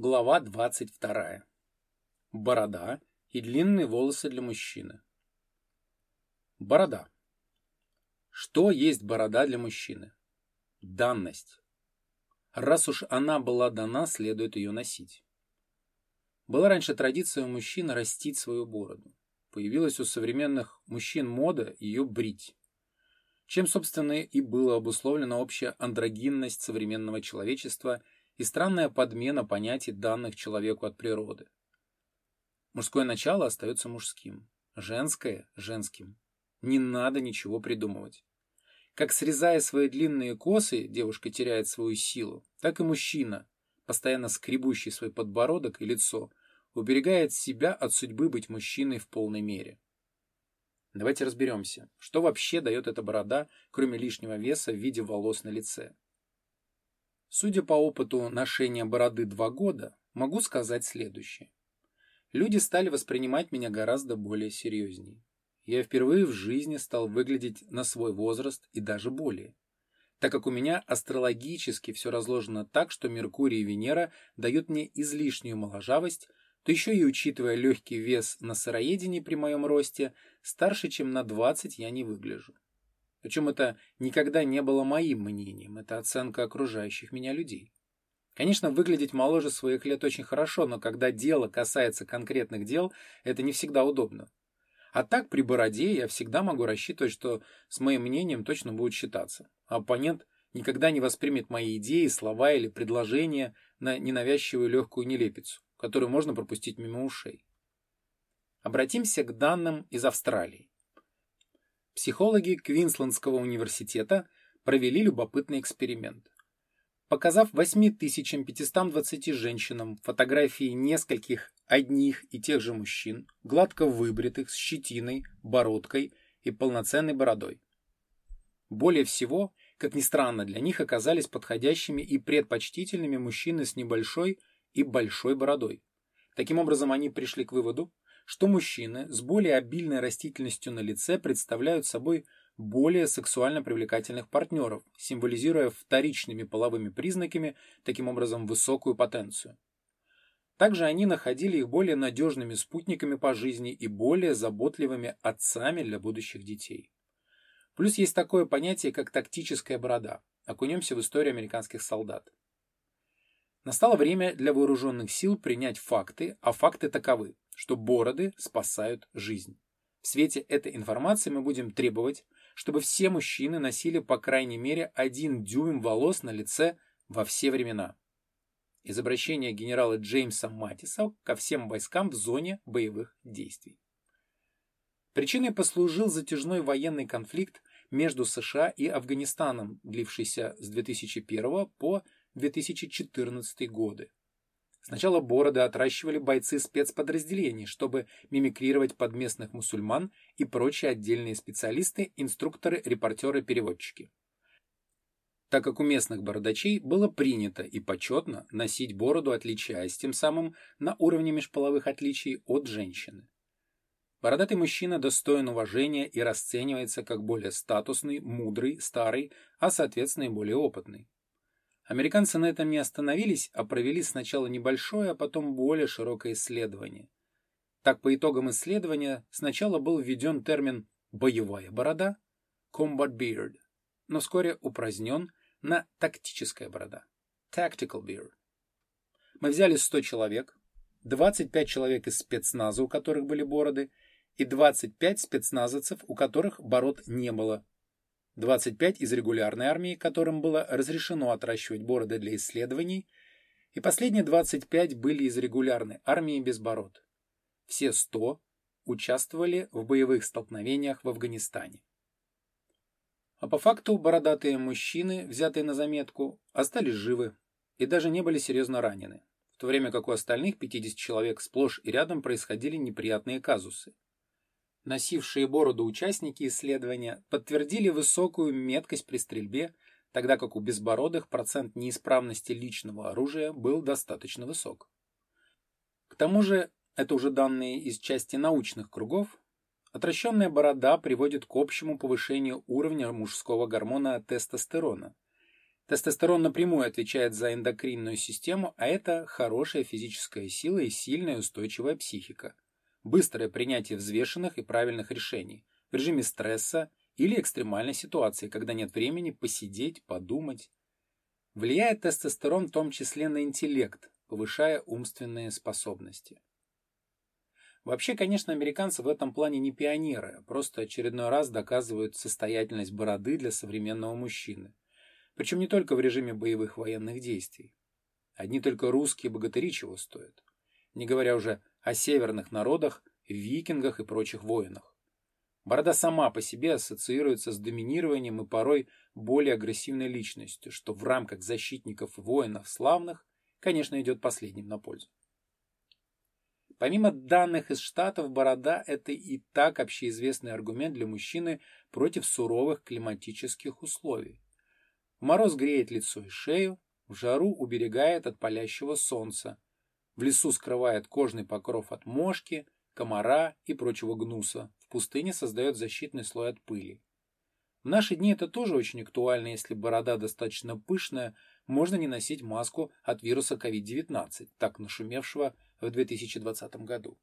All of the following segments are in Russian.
Глава 22. Борода и длинные волосы для мужчины. Борода. Что есть борода для мужчины? Данность. Раз уж она была дана, следует ее носить. Была раньше традиция у мужчин растить свою бороду. Появилась у современных мужчин мода ее брить. Чем, собственно, и было обусловлена общая андрогинность современного человечества – и странная подмена понятий, данных человеку от природы. Мужское начало остается мужским, женское – женским. Не надо ничего придумывать. Как срезая свои длинные косы, девушка теряет свою силу, так и мужчина, постоянно скребущий свой подбородок и лицо, уберегает себя от судьбы быть мужчиной в полной мере. Давайте разберемся, что вообще дает эта борода, кроме лишнего веса в виде волос на лице. Судя по опыту ношения бороды два года, могу сказать следующее. Люди стали воспринимать меня гораздо более серьезнее. Я впервые в жизни стал выглядеть на свой возраст и даже более. Так как у меня астрологически все разложено так, что Меркурий и Венера дают мне излишнюю моложавость, то еще и учитывая легкий вес на сыроедении при моем росте, старше, чем на 20 я не выгляжу. Причем это никогда не было моим мнением, это оценка окружающих меня людей. Конечно, выглядеть моложе своих лет очень хорошо, но когда дело касается конкретных дел, это не всегда удобно. А так при бороде я всегда могу рассчитывать, что с моим мнением точно будет считаться. А оппонент никогда не воспримет мои идеи, слова или предложения на ненавязчивую легкую нелепицу, которую можно пропустить мимо ушей. Обратимся к данным из Австралии психологи Квинслендского университета провели любопытный эксперимент. Показав 8520 женщинам фотографии нескольких одних и тех же мужчин, гладко выбритых, с щетиной, бородкой и полноценной бородой. Более всего, как ни странно, для них оказались подходящими и предпочтительными мужчины с небольшой и большой бородой. Таким образом, они пришли к выводу, что мужчины с более обильной растительностью на лице представляют собой более сексуально привлекательных партнеров, символизируя вторичными половыми признаками, таким образом, высокую потенцию. Также они находили их более надежными спутниками по жизни и более заботливыми отцами для будущих детей. Плюс есть такое понятие, как тактическая борода. Окунемся в историю американских солдат. Настало время для вооруженных сил принять факты, а факты таковы что бороды спасают жизнь. В свете этой информации мы будем требовать, чтобы все мужчины носили по крайней мере один дюйм волос на лице во все времена. Из обращения генерала Джеймса Матиса ко всем войскам в зоне боевых действий. Причиной послужил затяжной военный конфликт между США и Афганистаном, длившийся с 2001 по 2014 годы. Сначала бороды отращивали бойцы спецподразделений, чтобы мимикрировать под местных мусульман и прочие отдельные специалисты, инструкторы, репортеры, переводчики. Так как у местных бородачей было принято и почетно носить бороду, отличаясь тем самым на уровне межполовых отличий от женщины. Бородатый мужчина достоин уважения и расценивается как более статусный, мудрый, старый, а соответственно и более опытный. Американцы на этом не остановились, а провели сначала небольшое, а потом более широкое исследование. Так, по итогам исследования сначала был введен термин «боевая борода» combat beard, но вскоре упразднен на «тактическая борода» tactical beard. Мы взяли 100 человек, 25 человек из спецназа, у которых были бороды, и 25 спецназовцев, у которых бород не было, 25 из регулярной армии, которым было разрешено отращивать бороды для исследований, и последние 25 были из регулярной армии без бород. Все 100 участвовали в боевых столкновениях в Афганистане. А по факту бородатые мужчины, взятые на заметку, остались живы и даже не были серьезно ранены, в то время как у остальных 50 человек сплошь и рядом происходили неприятные казусы. Носившие бороду участники исследования подтвердили высокую меткость при стрельбе, тогда как у безбородых процент неисправности личного оружия был достаточно высок. К тому же, это уже данные из части научных кругов, отращенная борода приводит к общему повышению уровня мужского гормона тестостерона. Тестостерон напрямую отвечает за эндокринную систему, а это хорошая физическая сила и сильная устойчивая психика. Быстрое принятие взвешенных и правильных решений в режиме стресса или экстремальной ситуации, когда нет времени посидеть, подумать. Влияет тестостерон в том числе на интеллект, повышая умственные способности. Вообще, конечно, американцы в этом плане не пионеры, просто очередной раз доказывают состоятельность бороды для современного мужчины. Причем не только в режиме боевых военных действий. Одни только русские богатыри чего стоят. Не говоря уже о северных народах, викингах и прочих воинах. Борода сама по себе ассоциируется с доминированием и порой более агрессивной личностью, что в рамках защитников и воинов славных, конечно, идет последним на пользу. Помимо данных из Штатов, борода – это и так общеизвестный аргумент для мужчины против суровых климатических условий. В мороз греет лицо и шею, в жару уберегает от палящего солнца, в лесу скрывает кожный покров от мошки, комара и прочего гнуса, в пустыне создает защитный слой от пыли. В наши дни это тоже очень актуально, если борода достаточно пышная, можно не носить маску от вируса COVID-19, так нашумевшего в 2020 году.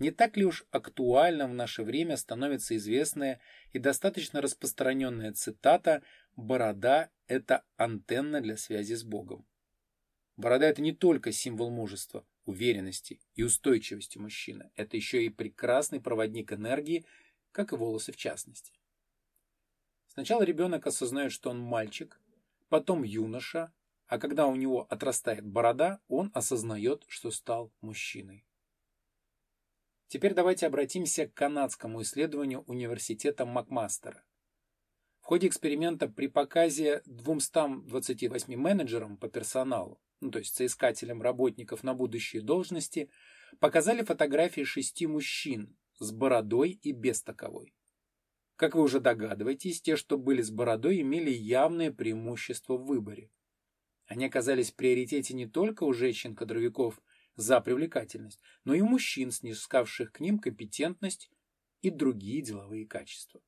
Не так ли уж актуальна в наше время становится известная и достаточно распространенная цитата «Борода – это антенна для связи с Богом». Борода – это не только символ мужества, уверенности и устойчивости мужчины. Это еще и прекрасный проводник энергии, как и волосы в частности. Сначала ребенок осознает, что он мальчик, потом юноша, а когда у него отрастает борода, он осознает, что стал мужчиной. Теперь давайте обратимся к канадскому исследованию университета Макмастера. В ходе эксперимента при показе 228 менеджерам по персоналу, ну, то есть соискателям работников на будущие должности, показали фотографии шести мужчин с бородой и без таковой. Как вы уже догадываетесь, те, что были с бородой, имели явное преимущество в выборе. Они оказались в приоритете не только у женщин-кадровиков – за привлекательность, но и у мужчин, снискавших к ним компетентность и другие деловые качества.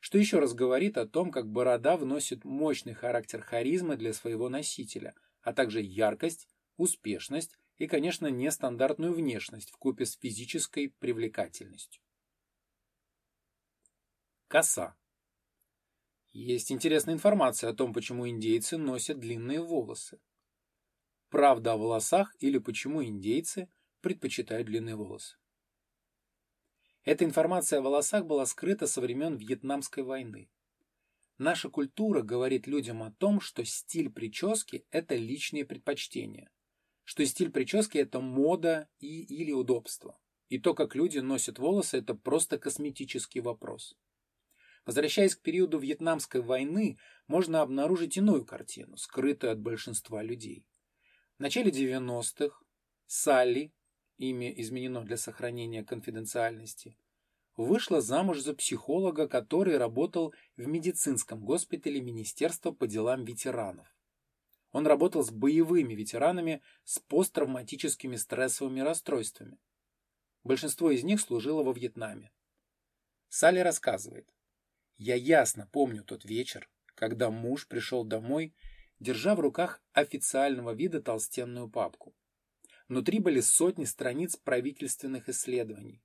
Что еще раз говорит о том, как борода вносит мощный характер харизмы для своего носителя, а также яркость, успешность и, конечно, нестандартную внешность в купе с физической привлекательностью. Коса. Есть интересная информация о том, почему индейцы носят длинные волосы. Правда о волосах или почему индейцы предпочитают длинные волосы. Эта информация о волосах была скрыта со времен Вьетнамской войны. Наша культура говорит людям о том, что стиль прически – это личные предпочтения, что стиль прически – это мода и или удобство, и то, как люди носят волосы – это просто косметический вопрос. Возвращаясь к периоду Вьетнамской войны, можно обнаружить иную картину, скрытую от большинства людей. В начале 90-х Салли, имя изменено для сохранения конфиденциальности, вышла замуж за психолога, который работал в медицинском госпитале Министерства по делам ветеранов. Он работал с боевыми ветеранами с посттравматическими стрессовыми расстройствами. Большинство из них служило во Вьетнаме. Салли рассказывает. «Я ясно помню тот вечер, когда муж пришел домой держа в руках официального вида толстенную папку. Внутри были сотни страниц правительственных исследований.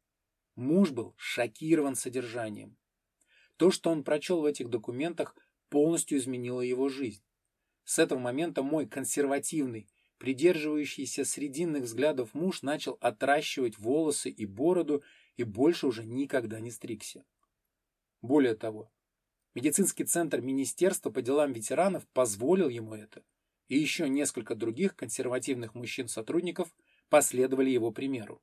Муж был шокирован содержанием. То, что он прочел в этих документах, полностью изменило его жизнь. С этого момента мой консервативный, придерживающийся срединных взглядов муж начал отращивать волосы и бороду и больше уже никогда не стригся. Более того, Медицинский центр Министерства по делам ветеранов позволил ему это, и еще несколько других консервативных мужчин-сотрудников последовали его примеру.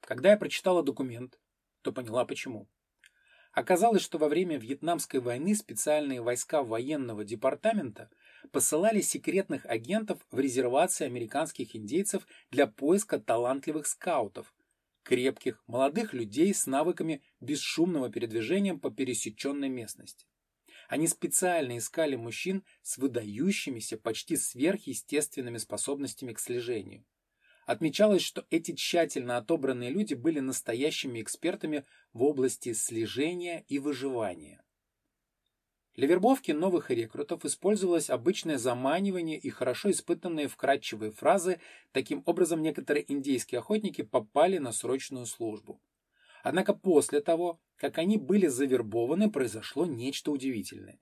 Когда я прочитала документ, то поняла почему. Оказалось, что во время Вьетнамской войны специальные войска военного департамента посылали секретных агентов в резервации американских индейцев для поиска талантливых скаутов, крепких, молодых людей с навыками бесшумного передвижения по пересеченной местности. Они специально искали мужчин с выдающимися, почти сверхъестественными способностями к слежению. Отмечалось, что эти тщательно отобранные люди были настоящими экспертами в области слежения и выживания. Для вербовки новых рекрутов использовалось обычное заманивание и хорошо испытанные вкрадчивые фразы. Таким образом, некоторые индейские охотники попали на срочную службу. Однако после того, как они были завербованы, произошло нечто удивительное.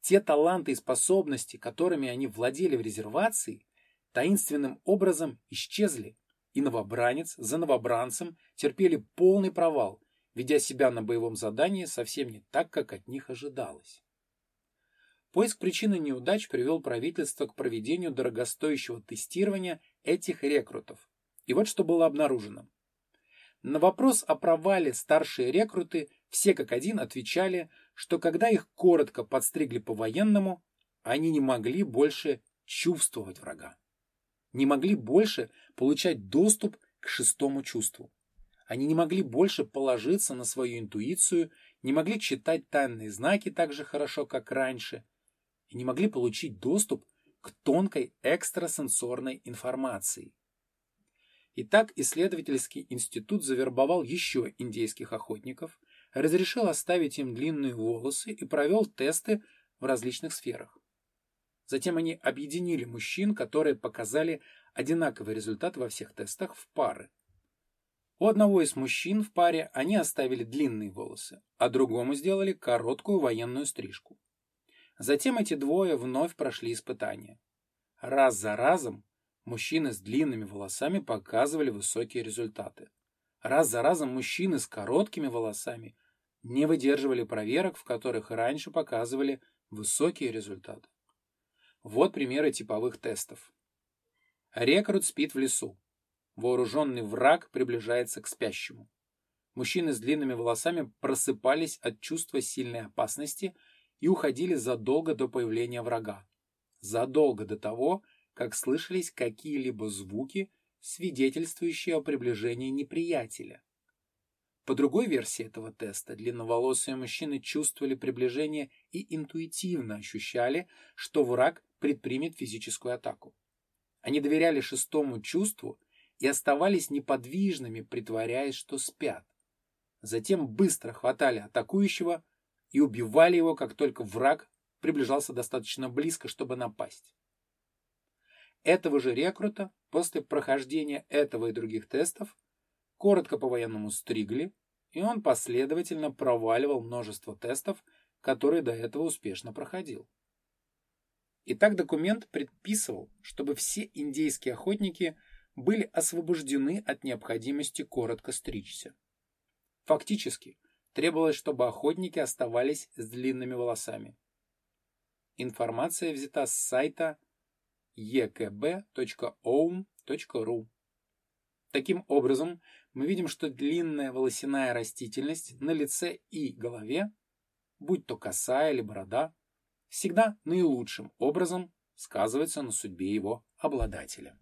Те таланты и способности, которыми они владели в резервации, таинственным образом исчезли, и новобранец за новобранцем терпели полный провал, ведя себя на боевом задании совсем не так, как от них ожидалось. Поиск причины неудач привел правительство к проведению дорогостоящего тестирования этих рекрутов. И вот что было обнаружено. На вопрос о провале старшие рекруты все как один отвечали, что когда их коротко подстригли по-военному, они не могли больше чувствовать врага. Не могли больше получать доступ к шестому чувству. Они не могли больше положиться на свою интуицию, не могли читать тайные знаки так же хорошо, как раньше, и не могли получить доступ к тонкой экстрасенсорной информации. Итак, исследовательский институт завербовал еще индейских охотников, разрешил оставить им длинные волосы и провел тесты в различных сферах. Затем они объединили мужчин, которые показали одинаковый результат во всех тестах в пары. У одного из мужчин в паре они оставили длинные волосы, а другому сделали короткую военную стрижку. Затем эти двое вновь прошли испытания. Раз за разом мужчины с длинными волосами показывали высокие результаты. Раз за разом мужчины с короткими волосами не выдерживали проверок, в которых раньше показывали высокие результаты. Вот примеры типовых тестов. Рекрут спит в лесу. Вооруженный враг приближается к спящему. Мужчины с длинными волосами просыпались от чувства сильной опасности и уходили задолго до появления врага. Задолго до того, как слышались какие-либо звуки, свидетельствующие о приближении неприятеля. По другой версии этого теста, длинноволосые мужчины чувствовали приближение и интуитивно ощущали, что враг предпримет физическую атаку. Они доверяли шестому чувству и оставались неподвижными, притворяясь, что спят. Затем быстро хватали атакующего и убивали его, как только враг приближался достаточно близко, чтобы напасть. Этого же рекрута после прохождения этого и других тестов коротко по-военному стригли, и он последовательно проваливал множество тестов, которые до этого успешно проходил. Итак, документ предписывал, чтобы все индейские охотники были освобождены от необходимости коротко стричься. Фактически, требовалось, чтобы охотники оставались с длинными волосами. Информация взята с сайта ekb.oum.ru. Таким образом, мы видим, что длинная волосяная растительность на лице и голове, будь то коса или борода, всегда наилучшим образом сказывается на судьбе его обладателя.